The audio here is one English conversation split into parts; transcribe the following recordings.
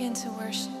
begin to worship.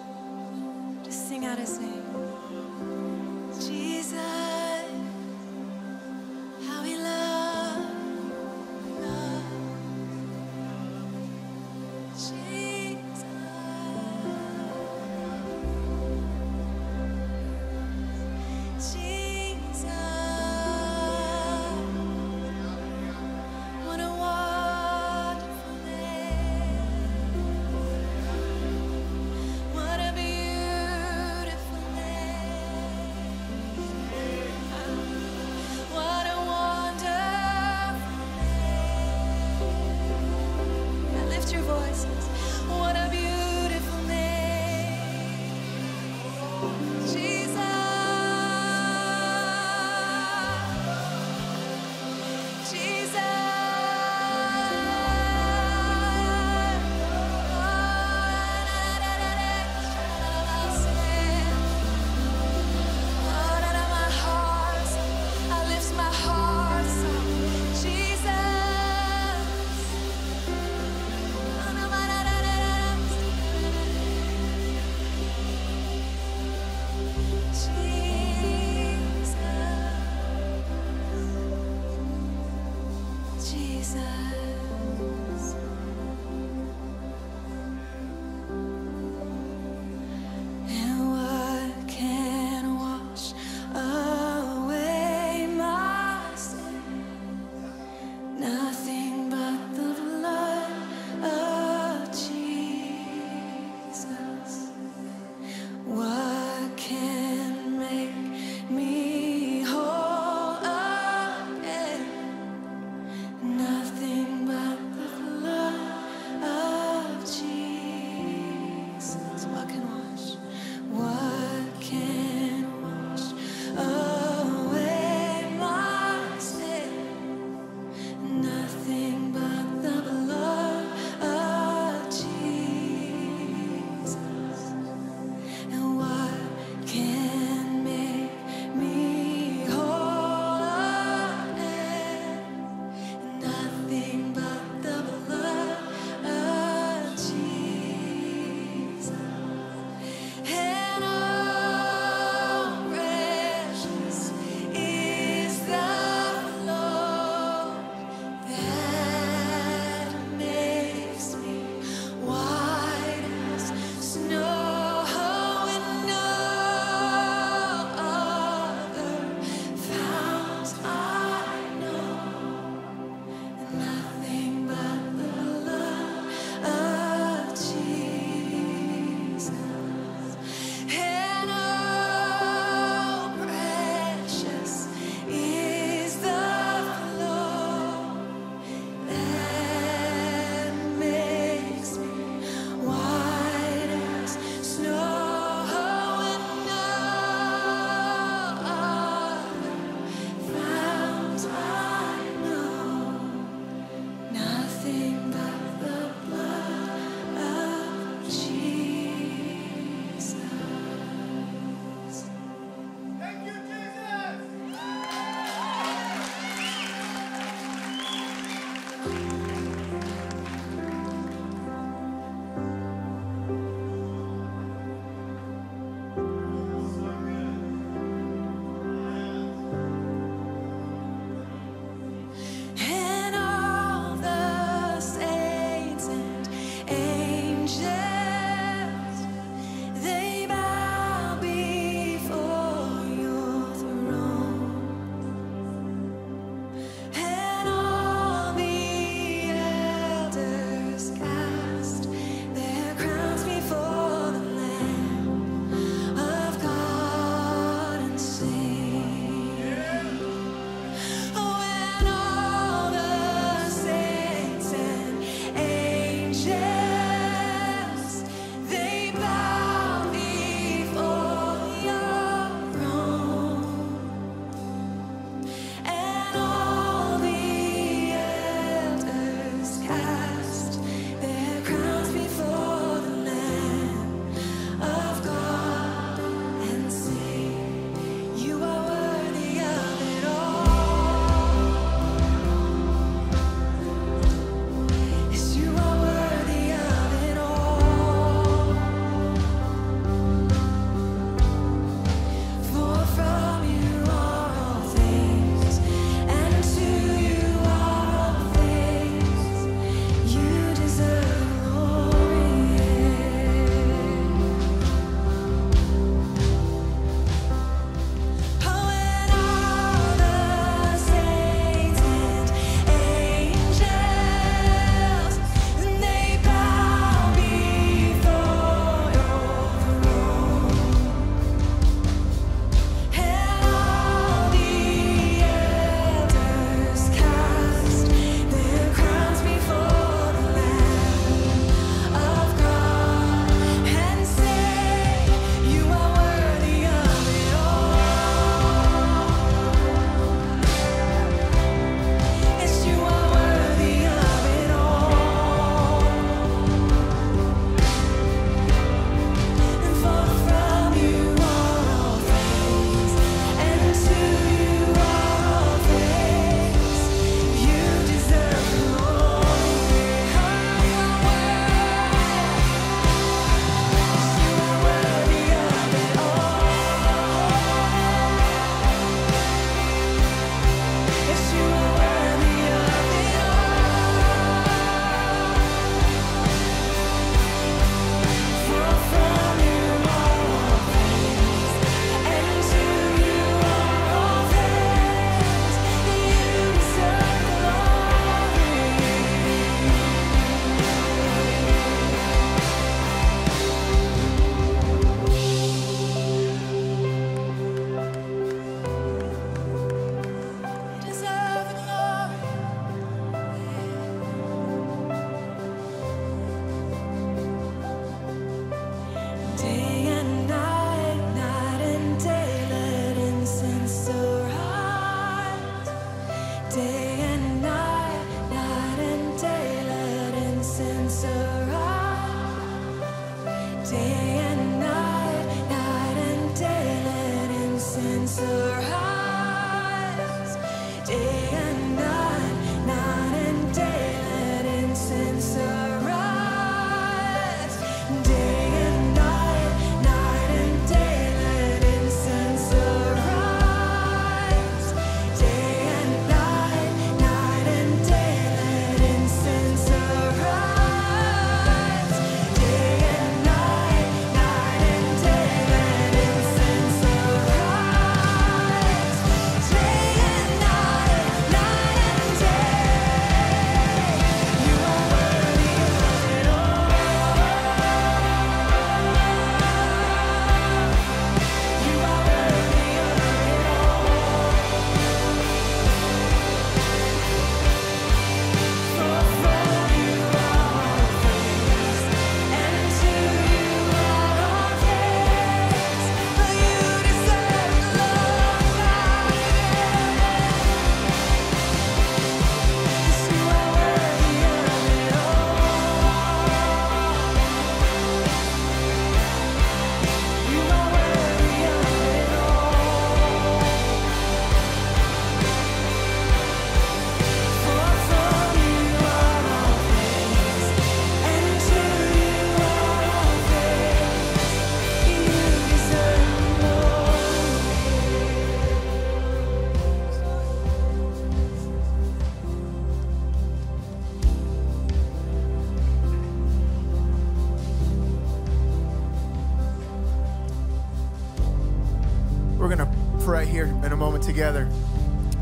Pray here in a moment together.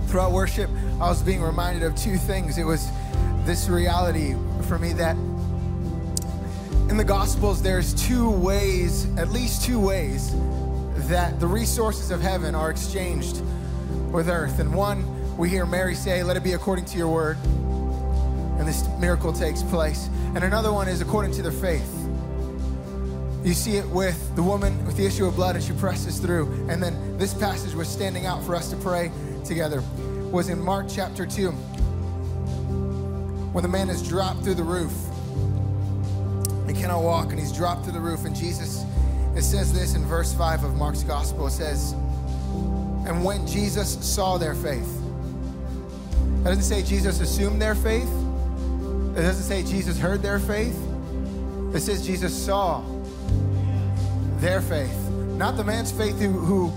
Throughout worship, I was being reminded of two things. It was this reality for me that in the Gospels, there's two ways, at least two ways, that the resources of heaven are exchanged with earth. And one, we hear Mary say, Let it be according to your word. And this miracle takes place. And another one is according to their faith. You see it with the woman with the issue of blood, and she presses through. And then this passage was standing out for us to pray together. Was in Mark chapter 2, when the man is dropped through the roof. He cannot walk, and he's dropped through the roof. And Jesus, it says this in verse 5 of Mark's gospel. It says, And when Jesus saw their faith, it doesn't say Jesus assumed their faith, it doesn't say Jesus heard their faith, it says Jesus saw their faith, not the man's faith who, who,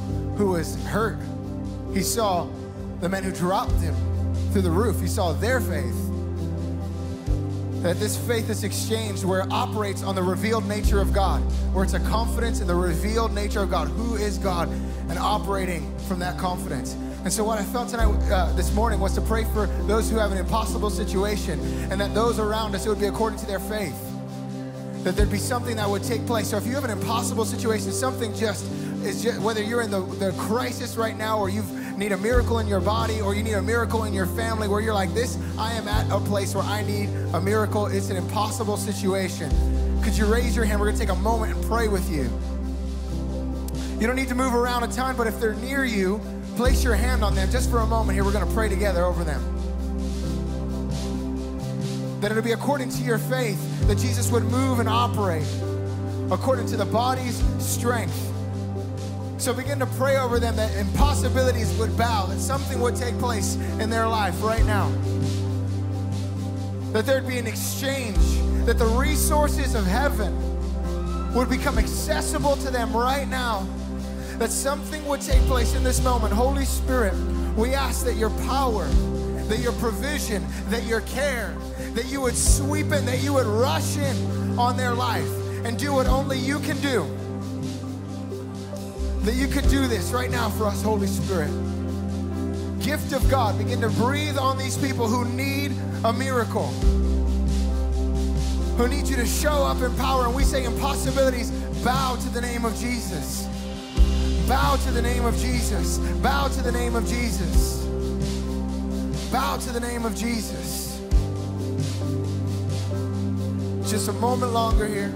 who was hurt. He saw the man who dropped him through the roof. He saw their faith. That this faith is exchanged where it operates on the revealed nature of God, where it's a confidence in the revealed nature of God. Who is God? And operating from that confidence. And so, what I felt tonight, uh, this morning, was to pray for those who have an impossible situation, and that those around us, it would be according to their faith that there'd be something that would take place. So if you have an impossible situation, something just is just whether you're in the, the crisis right now or you need a miracle in your body or you need a miracle in your family where you're like this, I am at a place where I need a miracle. It's an impossible situation. Could you raise your hand? We're gonna take a moment and pray with you. You don't need to move around a ton, but if they're near you, place your hand on them just for a moment here. We're gonna pray together over them that it'll be according to your faith that Jesus would move and operate according to the body's strength. So begin to pray over them that impossibilities would bow, that something would take place in their life right now. That there'd be an exchange, that the resources of heaven would become accessible to them right now. That something would take place in this moment. Holy Spirit, we ask that your power, that your provision, that your care, that you would sweep in, that you would rush in on their life and do what only you can do. That you could do this right now for us, Holy Spirit. Gift of God, begin to breathe on these people who need a miracle, who need you to show up in power. And we say impossibilities, bow to the name of Jesus. Bow to the name of Jesus. Bow to the name of Jesus. Bow to the name of Jesus. Just a moment longer here.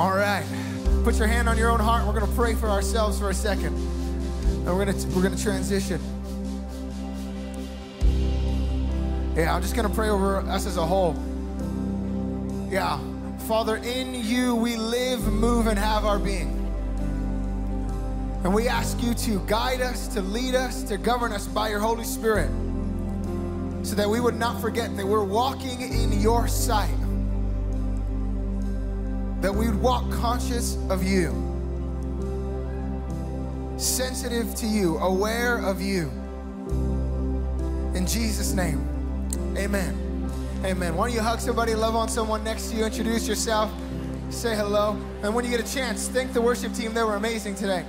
All right. Put your hand on your own heart. We're going to pray for ourselves for a second. And we're going to we're going to transition. Yeah, I'm just going to pray over us as a whole. Yeah. Father, in you we live, move and have our being. And we ask you to guide us, to lead us, to govern us by your Holy Spirit so that we would not forget that we're walking in your sight that we would walk conscious of you, sensitive to you, aware of you. In Jesus' name, amen. Amen. Why don't you hug somebody, love on someone next to you, introduce yourself, say hello, and when you get a chance, thank the worship team. They were amazing today.